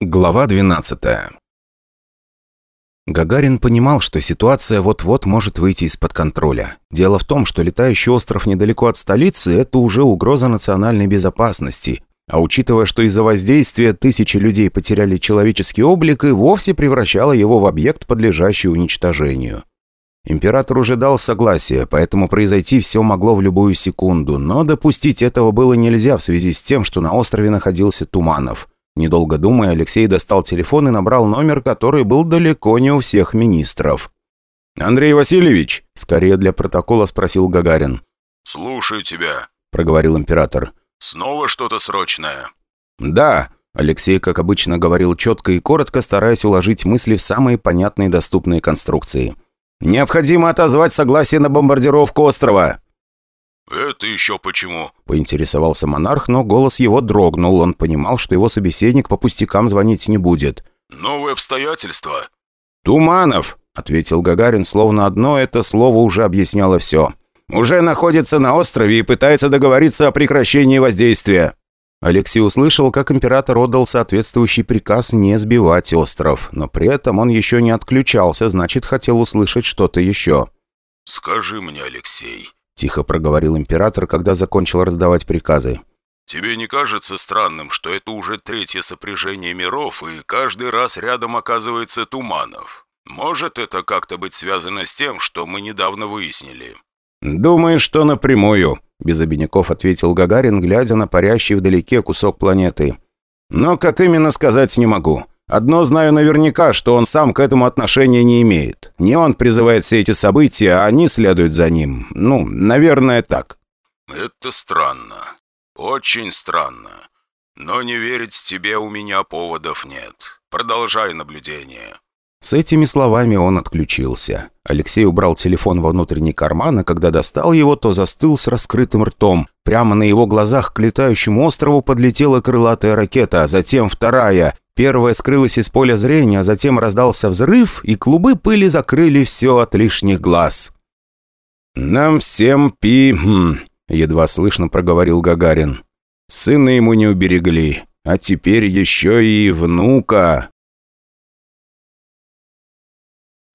Глава 12 Гагарин понимал, что ситуация вот-вот может выйти из-под контроля. Дело в том, что летающий остров недалеко от столицы – это уже угроза национальной безопасности. А учитывая, что из-за воздействия тысячи людей потеряли человеческий облик и вовсе превращало его в объект, подлежащий уничтожению. Император уже дал согласие, поэтому произойти все могло в любую секунду, но допустить этого было нельзя в связи с тем, что на острове находился Туманов – Недолго думая, Алексей достал телефон и набрал номер, который был далеко не у всех министров. «Андрей Васильевич?» – скорее для протокола спросил Гагарин. «Слушаю тебя», – проговорил император. «Снова что-то срочное?» «Да», – Алексей, как обычно, говорил четко и коротко, стараясь уложить мысли в самые понятные доступные конструкции. «Необходимо отозвать согласие на бомбардировку острова!» «Это еще почему?» – поинтересовался монарх, но голос его дрогнул. Он понимал, что его собеседник по пустякам звонить не будет. «Новые обстоятельства?» «Туманов!» – ответил Гагарин, словно одно это слово уже объясняло все. «Уже находится на острове и пытается договориться о прекращении воздействия». Алексей услышал, как император отдал соответствующий приказ не сбивать остров, но при этом он еще не отключался, значит, хотел услышать что-то еще. «Скажи мне, Алексей, – тихо проговорил император, когда закончил раздавать приказы. «Тебе не кажется странным, что это уже третье сопряжение миров, и каждый раз рядом оказывается Туманов? Может это как-то быть связано с тем, что мы недавно выяснили?» «Думаю, что напрямую», – без обиняков ответил Гагарин, глядя на парящий вдалеке кусок планеты. «Но как именно сказать не могу. Одно знаю наверняка, что он сам к этому отношения не имеет. Не он призывает все эти события, а они следуют за ним. Ну, наверное, так». «Это странно. Очень странно. Но не верить тебе у меня поводов нет. Продолжай наблюдение». С этими словами он отключился. Алексей убрал телефон во внутренний карман, а когда достал его, то застыл с раскрытым ртом. Прямо на его глазах к летающему острову подлетела крылатая ракета, а затем вторая. Первая скрылась из поля зрения, а затем раздался взрыв, и клубы пыли закрыли все от лишних глаз. «Нам всем пи...» хм, едва слышно проговорил Гагарин. «Сына ему не уберегли, а теперь еще и внука».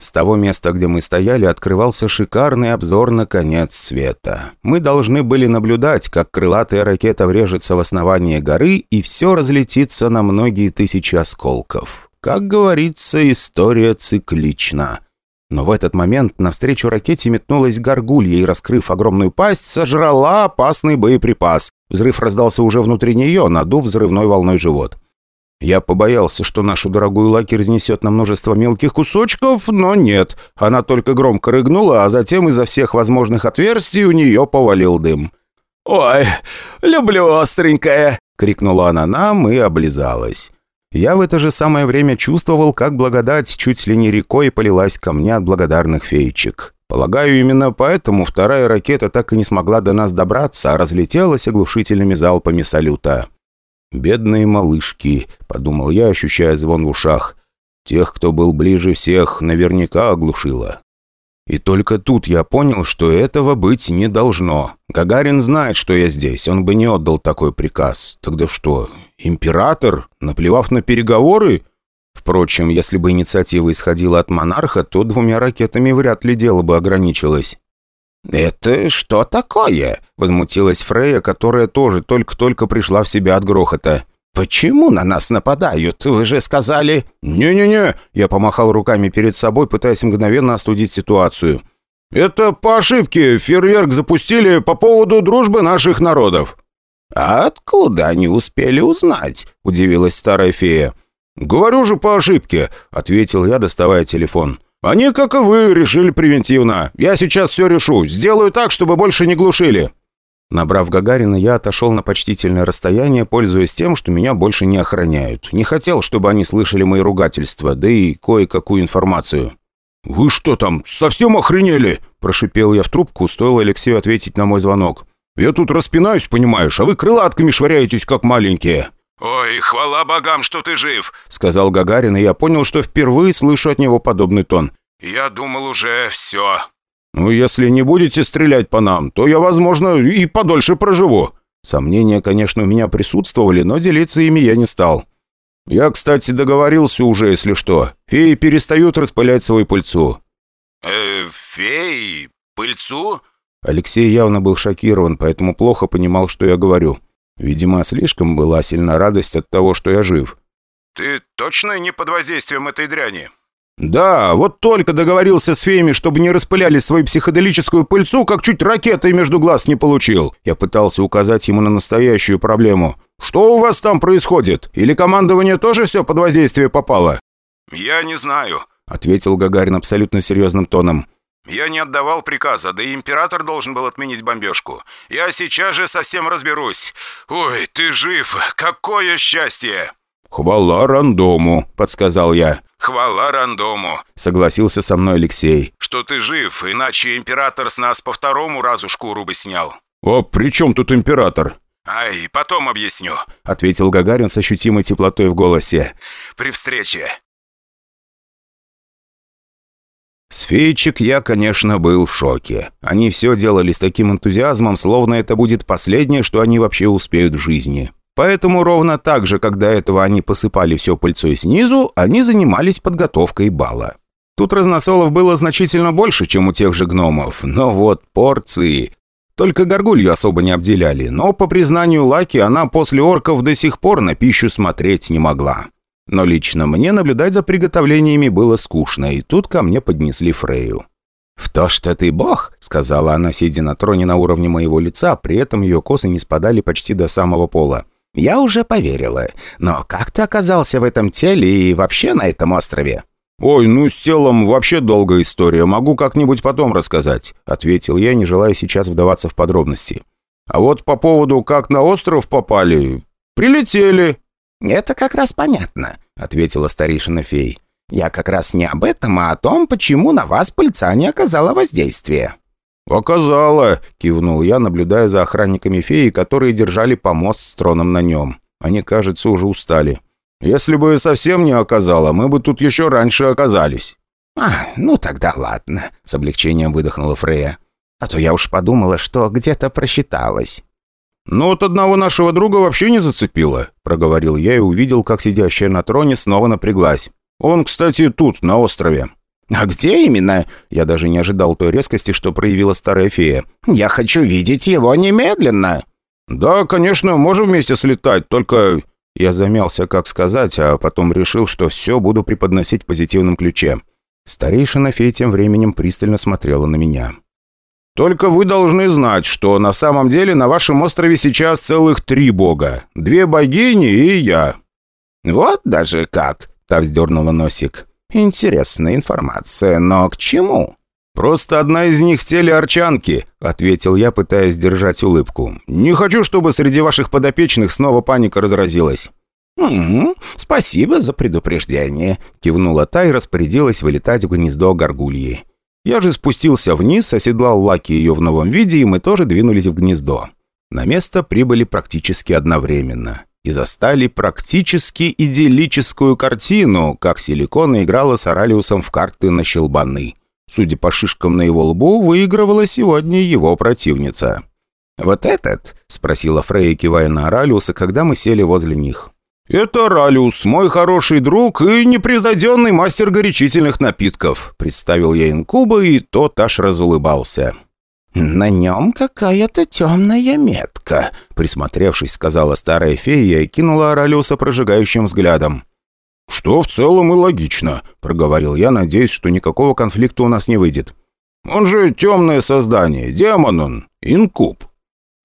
С того места, где мы стояли, открывался шикарный обзор на конец света. Мы должны были наблюдать, как крылатая ракета врежется в основание горы, и все разлетится на многие тысячи осколков. Как говорится, история циклична. Но в этот момент навстречу ракете метнулась горгулья и, раскрыв огромную пасть, сожрала опасный боеприпас. Взрыв раздался уже внутри нее, надув взрывной волной живот. Я побоялся, что нашу дорогую Лаки разнесет на множество мелких кусочков, но нет. Она только громко рыгнула, а затем изо всех возможных отверстий у нее повалил дым. «Ой, люблю остренькое!» — крикнула она нам и облизалась. Я в это же самое время чувствовал, как благодать чуть ли не рекой полилась ко мне от благодарных феечек. Полагаю, именно поэтому вторая ракета так и не смогла до нас добраться, а разлетелась оглушительными залпами салюта. «Бедные малышки», — подумал я, ощущая звон в ушах. «Тех, кто был ближе всех, наверняка оглушило». И только тут я понял, что этого быть не должно. Гагарин знает, что я здесь, он бы не отдал такой приказ. Тогда что, император, наплевав на переговоры? Впрочем, если бы инициатива исходила от монарха, то двумя ракетами вряд ли дело бы ограничилось. «Это что такое?» – возмутилась Фрея, которая тоже только-только пришла в себя от грохота. «Почему на нас нападают? Вы же сказали...» «Не-не-не!» – я помахал руками перед собой, пытаясь мгновенно остудить ситуацию. «Это по ошибке. Фейерверк запустили по поводу дружбы наших народов». «А откуда они успели узнать?» – удивилась старая фея. «Говорю же по ошибке», – ответил я, доставая телефон. Они, как и вы, решили превентивно. Я сейчас все решу. Сделаю так, чтобы больше не глушили». Набрав Гагарина, я отошел на почтительное расстояние, пользуясь тем, что меня больше не охраняют. Не хотел, чтобы они слышали мои ругательства, да и кое-какую информацию. «Вы что там, совсем охренели?» – прошипел я в трубку, стоило Алексею ответить на мой звонок. «Я тут распинаюсь, понимаешь, а вы крылатками швыряетесь, как маленькие». «Ой, хвала богам, что ты жив!» — сказал Гагарин, и я понял, что впервые слышу от него подобный тон. «Я думал уже все». «Ну, если не будете стрелять по нам, то я, возможно, и подольше проживу». Сомнения, конечно, у меня присутствовали, но делиться ими я не стал. «Я, кстати, договорился уже, если что. Феи перестают распылять свою пыльцу». «Э, феи? Пыльцу?» Алексей явно был шокирован, поэтому плохо понимал, что я говорю. Видимо, слишком была сильна радость от того, что я жив. «Ты точно не под воздействием этой дряни?» «Да, вот только договорился с феями, чтобы не распыляли свою психоделическую пыльцу, как чуть ракетой между глаз не получил». Я пытался указать ему на настоящую проблему. «Что у вас там происходит? Или командование тоже все под воздействие попало?» «Я не знаю», — ответил Гагарин абсолютно серьезным тоном. «Я не отдавал приказа, да и император должен был отменить бомбежку. Я сейчас же совсем разберусь. Ой, ты жив! Какое счастье!» «Хвала рандому», — подсказал я. «Хвала рандому», — согласился со мной Алексей. «Что ты жив, иначе император с нас по второму разу шкуру бы снял». «А при чем тут император?» «Ай, потом объясню», — ответил Гагарин с ощутимой теплотой в голосе. «При встрече». С феечек я, конечно, был в шоке. Они все делали с таким энтузиазмом, словно это будет последнее, что они вообще успеют в жизни. Поэтому ровно так же, когда этого они посыпали все пыльцой снизу, они занимались подготовкой бала. Тут разносолов было значительно больше, чем у тех же гномов, но вот порции... Только горгулью особо не обделяли, но, по признанию Лаки, она после орков до сих пор на пищу смотреть не могла. Но лично мне наблюдать за приготовлениями было скучно, и тут ко мне поднесли Фрею. «В то, что ты бог», — сказала она, сидя на троне на уровне моего лица, при этом ее косы не спадали почти до самого пола. «Я уже поверила. Но как ты оказался в этом теле и вообще на этом острове?» «Ой, ну с телом вообще долгая история, могу как-нибудь потом рассказать», — ответил я, не желая сейчас вдаваться в подробности. «А вот по поводу, как на остров попали, прилетели». «Это как раз понятно», — ответила старейшина фей. «Я как раз не об этом, а о том, почему на вас пыльца не оказала воздействия». «Оказала», — кивнул я, наблюдая за охранниками феи, которые держали помост с троном на нем. Они, кажется, уже устали. «Если бы совсем не оказала, мы бы тут еще раньше оказались». «А, ну тогда ладно», — с облегчением выдохнула Фрея. «А то я уж подумала, что где-то просчиталась». «Ну вот одного нашего друга вообще не зацепило», — проговорил я и увидел, как сидящая на троне снова напряглась. «Он, кстати, тут, на острове». «А где именно?» Я даже не ожидал той резкости, что проявила старая фея. «Я хочу видеть его немедленно!» «Да, конечно, можем вместе слетать, только...» Я замялся, как сказать, а потом решил, что все буду преподносить в позитивном ключе. Старейшина фея тем временем пристально смотрела на меня. «Только вы должны знать, что на самом деле на вашем острове сейчас целых три бога. Две богини и я». «Вот даже как!» — та вздернула носик. «Интересная информация, но к чему?» «Просто одна из них в теле Арчанки», — ответил я, пытаясь сдержать улыбку. «Не хочу, чтобы среди ваших подопечных снова паника разразилась». «Угу, спасибо за предупреждение», — кивнула та и распорядилась вылетать в гнездо горгульи. Я же спустился вниз, оседлал Лаки ее в новом виде, и мы тоже двинулись в гнездо. На место прибыли практически одновременно и застали практически идиллическую картину, как Силикона играла с Оралиусом в карты на щелбаны. Судя по шишкам на его лбу, выигрывала сегодня его противница. «Вот этот?» – спросила Фрейя, кивая на Оралиуса, когда мы сели возле них. «Это Оралиус, мой хороший друг и непревзойденный мастер горячительных напитков», – представил я инкуба, и тот аж разулыбался. «На нем какая-то темная метка», — присмотревшись, сказала старая фея и кинула Оралиуса прожигающим взглядом. «Что в целом и логично», — проговорил я, надеясь, что никакого конфликта у нас не выйдет. «Он же темное создание, демон он, инкуб».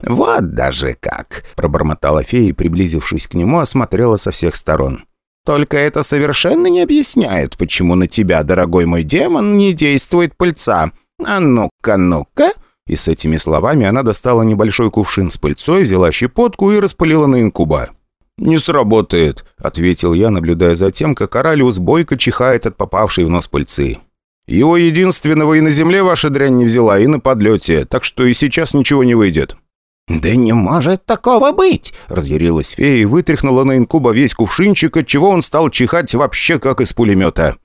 «Вот даже как!» – пробормотала фея и, приблизившись к нему, осмотрела со всех сторон. «Только это совершенно не объясняет, почему на тебя, дорогой мой демон, не действует пыльца. А ну-ка, ну-ка!» И с этими словами она достала небольшой кувшин с пыльцой, взяла щепотку и распылила на инкуба. «Не сработает», — ответил я, наблюдая за тем, как Оралиус бойко чихает от попавшей в нос пыльцы. «Его единственного и на земле ваша дрянь не взяла, и на подлете, так что и сейчас ничего не выйдет». «Да не может такого быть!» — разъярилась фея и вытряхнула на инкуба весь кувшинчик, отчего он стал чихать вообще как из пулемета.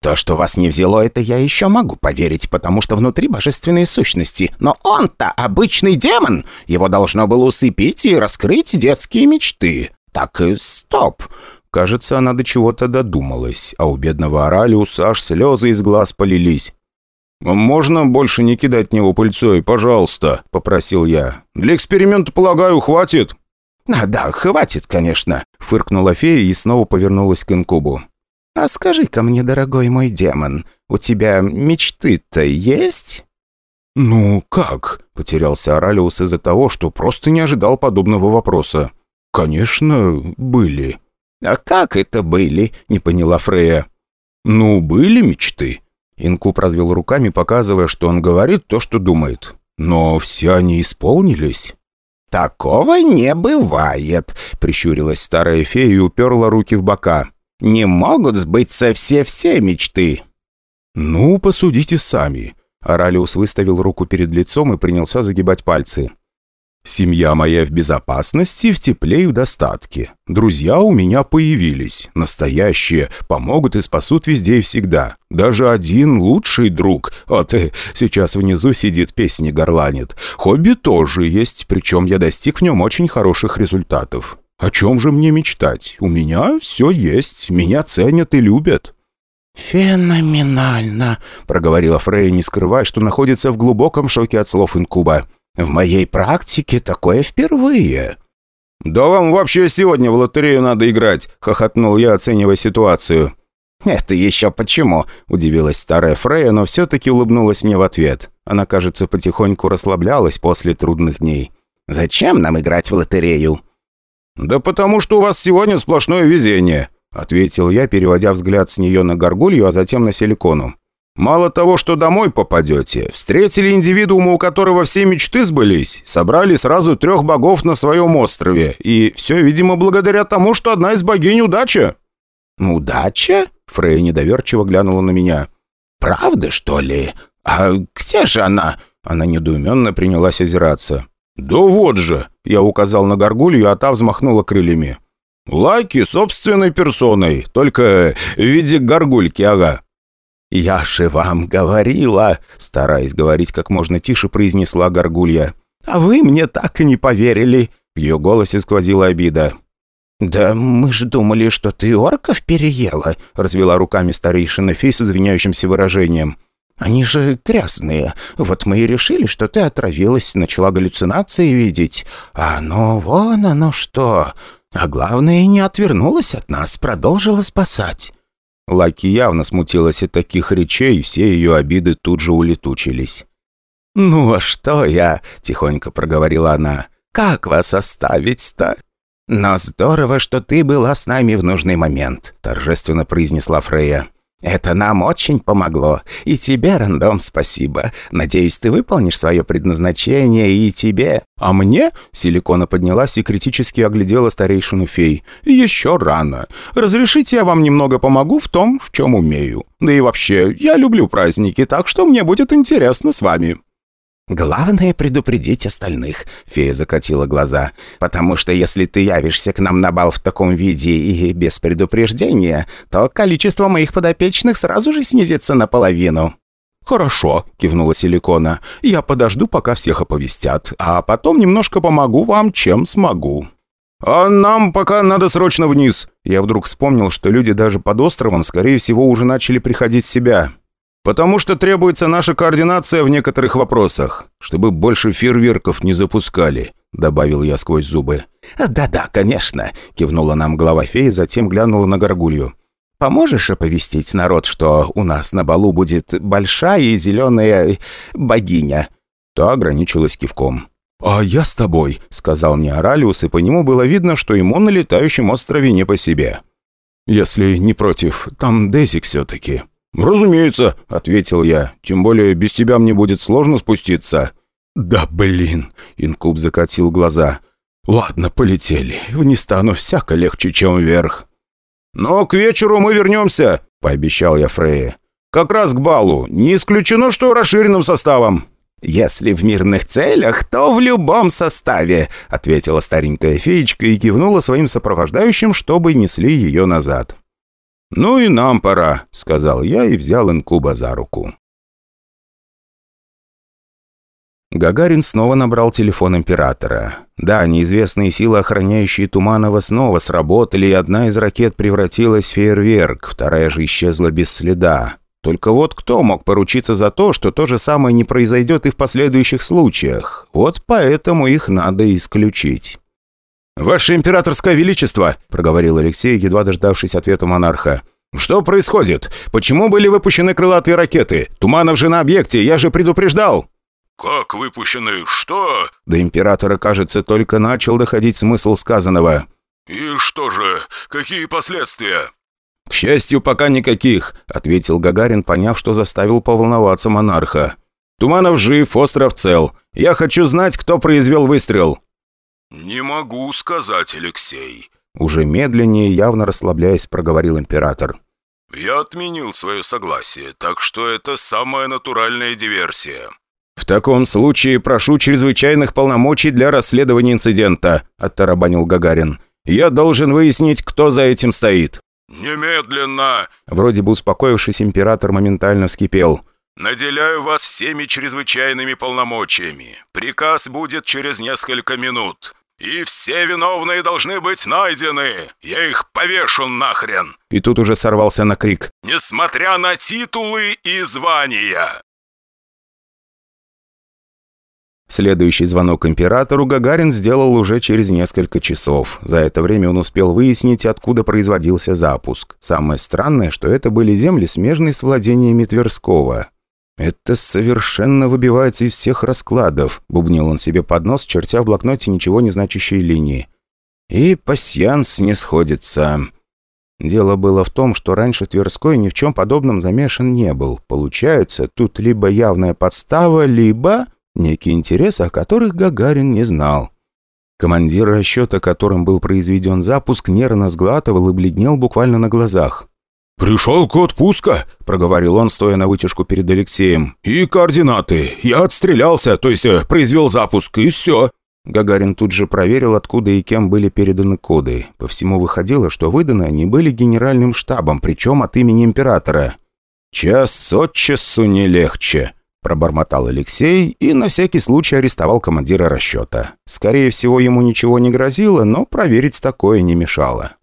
То, что вас не взяло, это я еще могу поверить, потому что внутри божественные сущности. Но он-то обычный демон. Его должно было усыпить и раскрыть детские мечты. Так, и стоп. Кажется, она до чего-то додумалась, а у бедного Оралиуса аж слезы из глаз полились. «Можно больше не кидать него пыльцой, пожалуйста», — попросил я. «Для эксперимента, полагаю, хватит?» «А, да, хватит, конечно», — фыркнула фея и снова повернулась к инкубу. «А скажи-ка мне, дорогой мой демон, у тебя мечты-то есть?» «Ну, как?» — потерялся Оралиус из-за того, что просто не ожидал подобного вопроса. «Конечно, были». «А как это были?» — не поняла Фрея. «Ну, были мечты». Инкуб развел руками, показывая, что он говорит то, что думает. «Но все они исполнились». «Такого не бывает», — прищурилась старая фея и уперла руки в бока. «Не могут сбыться все-все мечты». «Ну, посудите сами». Оралиус выставил руку перед лицом и принялся загибать пальцы. Семья моя в безопасности, в тепле и в достатке. Друзья у меня появились. Настоящие. Помогут и спасут везде и всегда. Даже один лучший друг. Вот э, сейчас внизу сидит, песни горланит. Хобби тоже есть, причем я достиг в нем очень хороших результатов. О чем же мне мечтать? У меня все есть. Меня ценят и любят. «Феноменально», — проговорила Фрей, не скрывая, что находится в глубоком шоке от слов инкуба. В моей практике такое впервые». «Да вам вообще сегодня в лотерею надо играть», — хохотнул я, оценивая ситуацию. «Это еще почему?» – удивилась старая Фрея, но все-таки улыбнулась мне в ответ. Она, кажется, потихоньку расслаблялась после трудных дней. «Зачем нам играть в лотерею?» «Да потому что у вас сегодня сплошное везение», – ответил я, переводя взгляд с нее на горгулью, а затем на силикону. Мало того, что домой попадете, встретили индивидуума, у которого все мечты сбылись, собрали сразу трех богов на своем острове, и все, видимо, благодаря тому, что одна из богинь удача». «Удача?» — Фрей недоверчиво глянула на меня. «Правда, что ли? А где же она?» Она недоуменно принялась озираться. «Да вот же!» — я указал на горгулью, а та взмахнула крыльями. «Лаки собственной персоной, только в виде горгульки, ага». «Я же вам говорила!» Стараясь говорить как можно тише, произнесла горгулья. «А вы мне так и не поверили!» В ее голосе сквозила обида. «Да мы же думали, что ты орков переела», — развела руками старейшина фей с извиняющимся выражением. «Они же грязные. Вот мы и решили, что ты отравилась, начала галлюцинации видеть. А ну, вон оно что. А главное, не отвернулась от нас, продолжила спасать. Лаки явно смутилась от таких речей, все ее обиды тут же улетучились. «Ну а что я?» – тихонько проговорила она. «Как вас оставить-то?» «Но здорово, что ты была с нами в нужный момент», – торжественно произнесла Фрея. «Это нам очень помогло. И тебе, рандом, спасибо. Надеюсь, ты выполнишь свое предназначение, и тебе...» «А мне?» — Силикона поднялась и критически оглядела старейшину фей. «Еще рано. Разрешите, я вам немного помогу в том, в чем умею. Да и вообще, я люблю праздники, так что мне будет интересно с вами». «Главное предупредить остальных», — фея закатила глаза. «Потому что если ты явишься к нам на бал в таком виде и без предупреждения, то количество моих подопечных сразу же снизится наполовину». «Хорошо», — кивнула Силикона. «Я подожду, пока всех оповестят, а потом немножко помогу вам, чем смогу». «А нам пока надо срочно вниз». Я вдруг вспомнил, что люди даже под островом, скорее всего, уже начали приходить в себя. Потому что требуется наша координация в некоторых вопросах, чтобы больше фейерверков не запускали», — добавил я сквозь зубы. «Да-да, конечно», — кивнула нам глава феи, затем глянула на горгулью. «Поможешь оповестить народ, что у нас на балу будет большая и зеленая богиня?» Та ограничилась кивком. «А я с тобой», — сказал мне Оралиус, и по нему было видно, что ему на летающем острове не по себе. «Если не против, там Дезик все-таки». «Разумеется», — ответил я. «Тем более без тебя мне будет сложно спуститься». «Да блин!» — Инкуб закатил глаза. «Ладно, полетели. Вниз стану всяко легче, чем вверх». «Но к вечеру мы вернемся», — пообещал я Фрейе. «Как раз к балу. Не исключено, что расширенным составом». «Если в мирных целях, то в любом составе», — ответила старенькая феечка и кивнула своим сопровождающим, чтобы несли ее назад. «Ну и нам пора», — сказал я и взял инкуба за руку. Гагарин снова набрал телефон Императора. Да, неизвестные силы, охраняющие Туманова, снова сработали, и одна из ракет превратилась в фейерверк, вторая же исчезла без следа. Только вот кто мог поручиться за то, что то же самое не произойдет и в последующих случаях? Вот поэтому их надо исключить. «Ваше императорское величество!» – проговорил Алексей, едва дождавшись ответа монарха. «Что происходит? Почему были выпущены крылатые ракеты? Туманов же на объекте, я же предупреждал!» «Как выпущены? Что?» До императора, кажется, только начал доходить смысл сказанного. «И что же? Какие последствия?» «К счастью, пока никаких», — ответил Гагарин, поняв, что заставил поволноваться монарха. «Туманов жив, остров цел. Я хочу знать, кто произвел выстрел». «Не могу сказать, Алексей», — уже медленнее, явно расслабляясь, проговорил император. «Я отменил свое согласие, так что это самая натуральная диверсия». «В таком случае прошу чрезвычайных полномочий для расследования инцидента», – оттарабанил Гагарин. «Я должен выяснить, кто за этим стоит». «Немедленно!» Вроде бы успокоившись, император моментально вскипел. «Наделяю вас всеми чрезвычайными полномочиями. Приказ будет через несколько минут. И все виновные должны быть найдены. Я их повешу нахрен!» И тут уже сорвался на крик. «Несмотря на титулы и звания!» Следующий звонок императору Гагарин сделал уже через несколько часов. За это время он успел выяснить, откуда производился запуск. Самое странное, что это были земли, смежные с владениями Тверского. «Это совершенно выбивается из всех раскладов», — бубнил он себе под нос, чертя в блокноте ничего не значащие линии. «И пасьянс не сходится». Дело было в том, что раньше Тверской ни в чем подобном замешан не был. Получается, тут либо явная подстава, либо некий интерес, о которых Гагарин не знал. Командир расчета, которым был произведен запуск, нервно сглатывал и бледнел буквально на глазах. «Пришел код пуска», — проговорил он, стоя на вытяжку перед Алексеем. «И координаты. Я отстрелялся, то есть э, произвел запуск, и все». Гагарин тут же проверил, откуда и кем были переданы коды. По всему выходило, что выданы они были генеральным штабом, причем от имени императора. «Час от часу не легче», Пробормотал Алексей и на всякий случай арестовал командира расчета. Скорее всего, ему ничего не грозило, но проверить такое не мешало.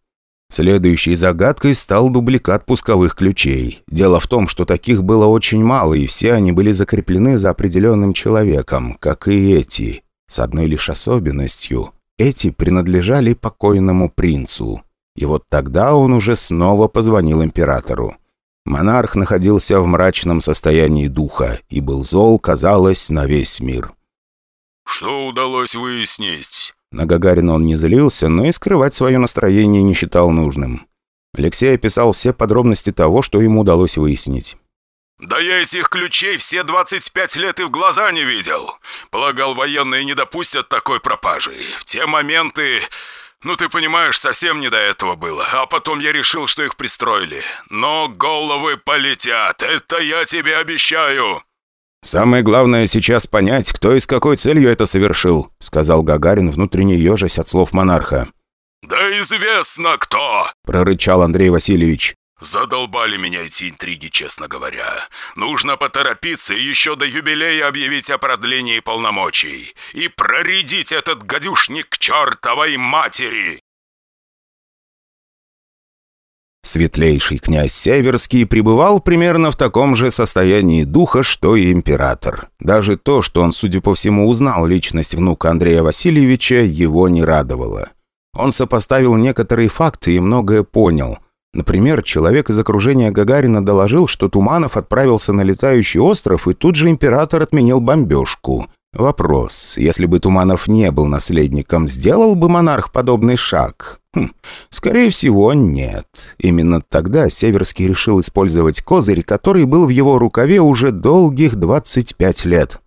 Следующей загадкой стал дубликат пусковых ключей. Дело в том, что таких было очень мало, и все они были закреплены за определенным человеком, как и эти. С одной лишь особенностью. Эти принадлежали покойному принцу. И вот тогда он уже снова позвонил императору. Монарх находился в мрачном состоянии духа и был зол, казалось, на весь мир. «Что удалось выяснить?» На Гагарина он не злился, но и скрывать свое настроение не считал нужным. Алексей описал все подробности того, что ему удалось выяснить. «Да я этих ключей все 25 лет и в глаза не видел. Полагал, военные не допустят такой пропажи. В те моменты ну, ты понимаешь, совсем не до этого было. А потом я решил, что их пристроили. Но головы полетят, это я тебе обещаю!» «Самое главное сейчас понять, кто и с какой целью это совершил», сказал Гагарин, внутренне ежась от слов монарха. «Да известно кто!» прорычал Андрей Васильевич. Задолбали меня эти интриги, честно говоря. Нужно поторопиться и еще до юбилея объявить о продлении полномочий. И проредить этот гадюшник к чертовой матери!» Светлейший князь Северский пребывал примерно в таком же состоянии духа, что и император. Даже то, что он, судя по всему, узнал личность внука Андрея Васильевича, его не радовало. Он сопоставил некоторые факты и многое понял – Например, человек из окружения Гагарина доложил, что Туманов отправился на летающий остров, и тут же император отменил бомбежку. Вопрос, если бы Туманов не был наследником, сделал бы монарх подобный шаг? Хм, скорее всего, нет. Именно тогда Северский решил использовать козырь, который был в его рукаве уже долгих 25 лет.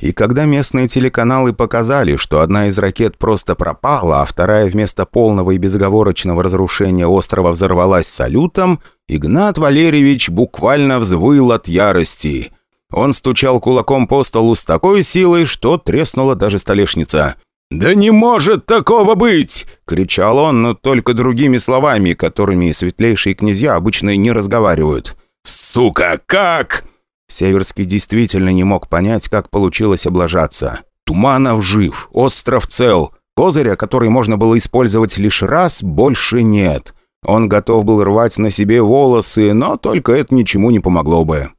И когда местные телеканалы показали, что одна из ракет просто пропала, а вторая вместо полного и безоговорочного разрушения острова взорвалась салютом, Игнат Валерьевич буквально взвыл от ярости. Он стучал кулаком по столу с такой силой, что треснула даже столешница. «Да не может такого быть!» — кричал он, но только другими словами, которыми светлейшие князья обычно не разговаривают. «Сука, как?» Северский действительно не мог понять, как получилось облажаться. Туманов жив, остров цел. Козыря, который можно было использовать лишь раз, больше нет. Он готов был рвать на себе волосы, но только это ничему не помогло бы.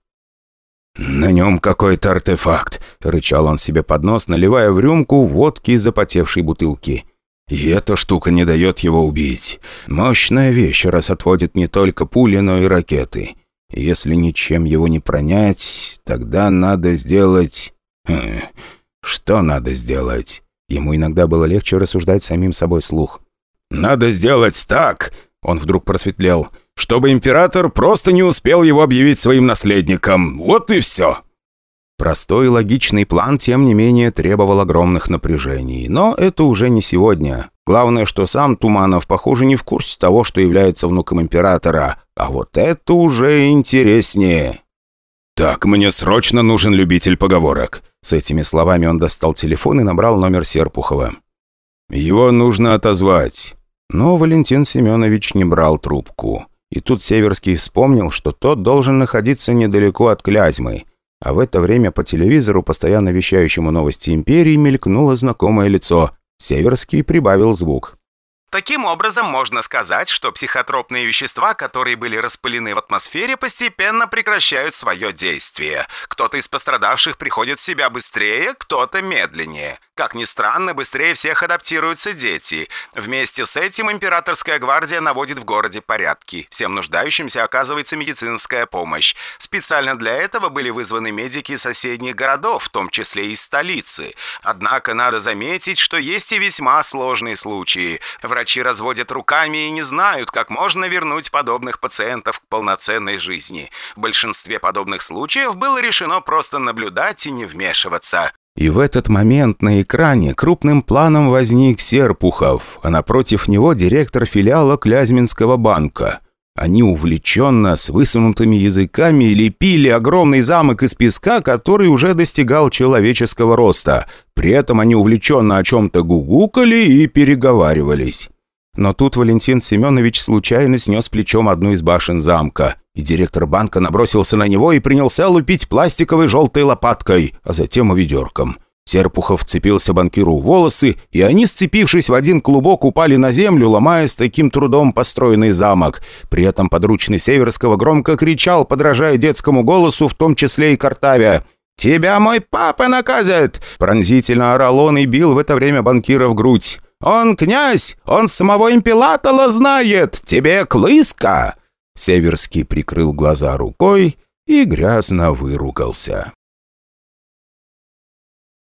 «На нем какой-то артефакт», — рычал он себе под нос, наливая в рюмку водки из запотевшей бутылки. «И эта штука не дает его убить. Мощная вещь, раз отводит не только пули, но и ракеты. Если ничем его не пронять, тогда надо сделать... Хм, что надо сделать?» Ему иногда было легче рассуждать самим собой слух. «Надо сделать так!» Он вдруг просветлел чтобы император просто не успел его объявить своим наследником. Вот и все». Простой и логичный план, тем не менее, требовал огромных напряжений. Но это уже не сегодня. Главное, что сам Туманов, похоже, не в курсе того, что является внуком императора. А вот это уже интереснее. «Так, мне срочно нужен любитель поговорок». С этими словами он достал телефон и набрал номер Серпухова. «Его нужно отозвать». Но Валентин Семенович не брал трубку. И тут Северский вспомнил, что тот должен находиться недалеко от Клязьмы. А в это время по телевизору, постоянно вещающему новости империи, мелькнуло знакомое лицо. Северский прибавил звук. Таким образом, можно сказать, что психотропные вещества, которые были распылены в атмосфере, постепенно прекращают свое действие. Кто-то из пострадавших приходит в себя быстрее, кто-то медленнее. Как ни странно, быстрее всех адаптируются дети. Вместе с этим императорская гвардия наводит в городе порядки. Всем нуждающимся оказывается медицинская помощь. Специально для этого были вызваны медики соседних городов, в том числе и столицы. Однако надо заметить, что есть и весьма сложные случаи. Врачи Врачи разводят руками и не знают, как можно вернуть подобных пациентов к полноценной жизни. В большинстве подобных случаев было решено просто наблюдать и не вмешиваться. И в этот момент на экране крупным планом возник Серпухов, а напротив него директор филиала Клязьминского банка. Они увлеченно, с высунутыми языками, лепили огромный замок из песка, который уже достигал человеческого роста. При этом они увлеченно о чем-то гугукали и переговаривались. Но тут Валентин Семенович случайно снес плечом одну из башен замка, и директор банка набросился на него и принялся лупить пластиковой желтой лопаткой, а затем и ведерком. Серпухов вцепился банкиру в волосы, и они, сцепившись в один клубок, упали на землю, ломая с таким трудом построенный замок. При этом подручный Северского громко кричал, подражая детскому голосу, в том числе и Картавя. «Тебя мой папа наказывает!» Пронзительно орал он и бил в это время банкира в грудь. «Он князь! Он самого импелатора знает! Тебе клыска!» Северский прикрыл глаза рукой и грязно выругался.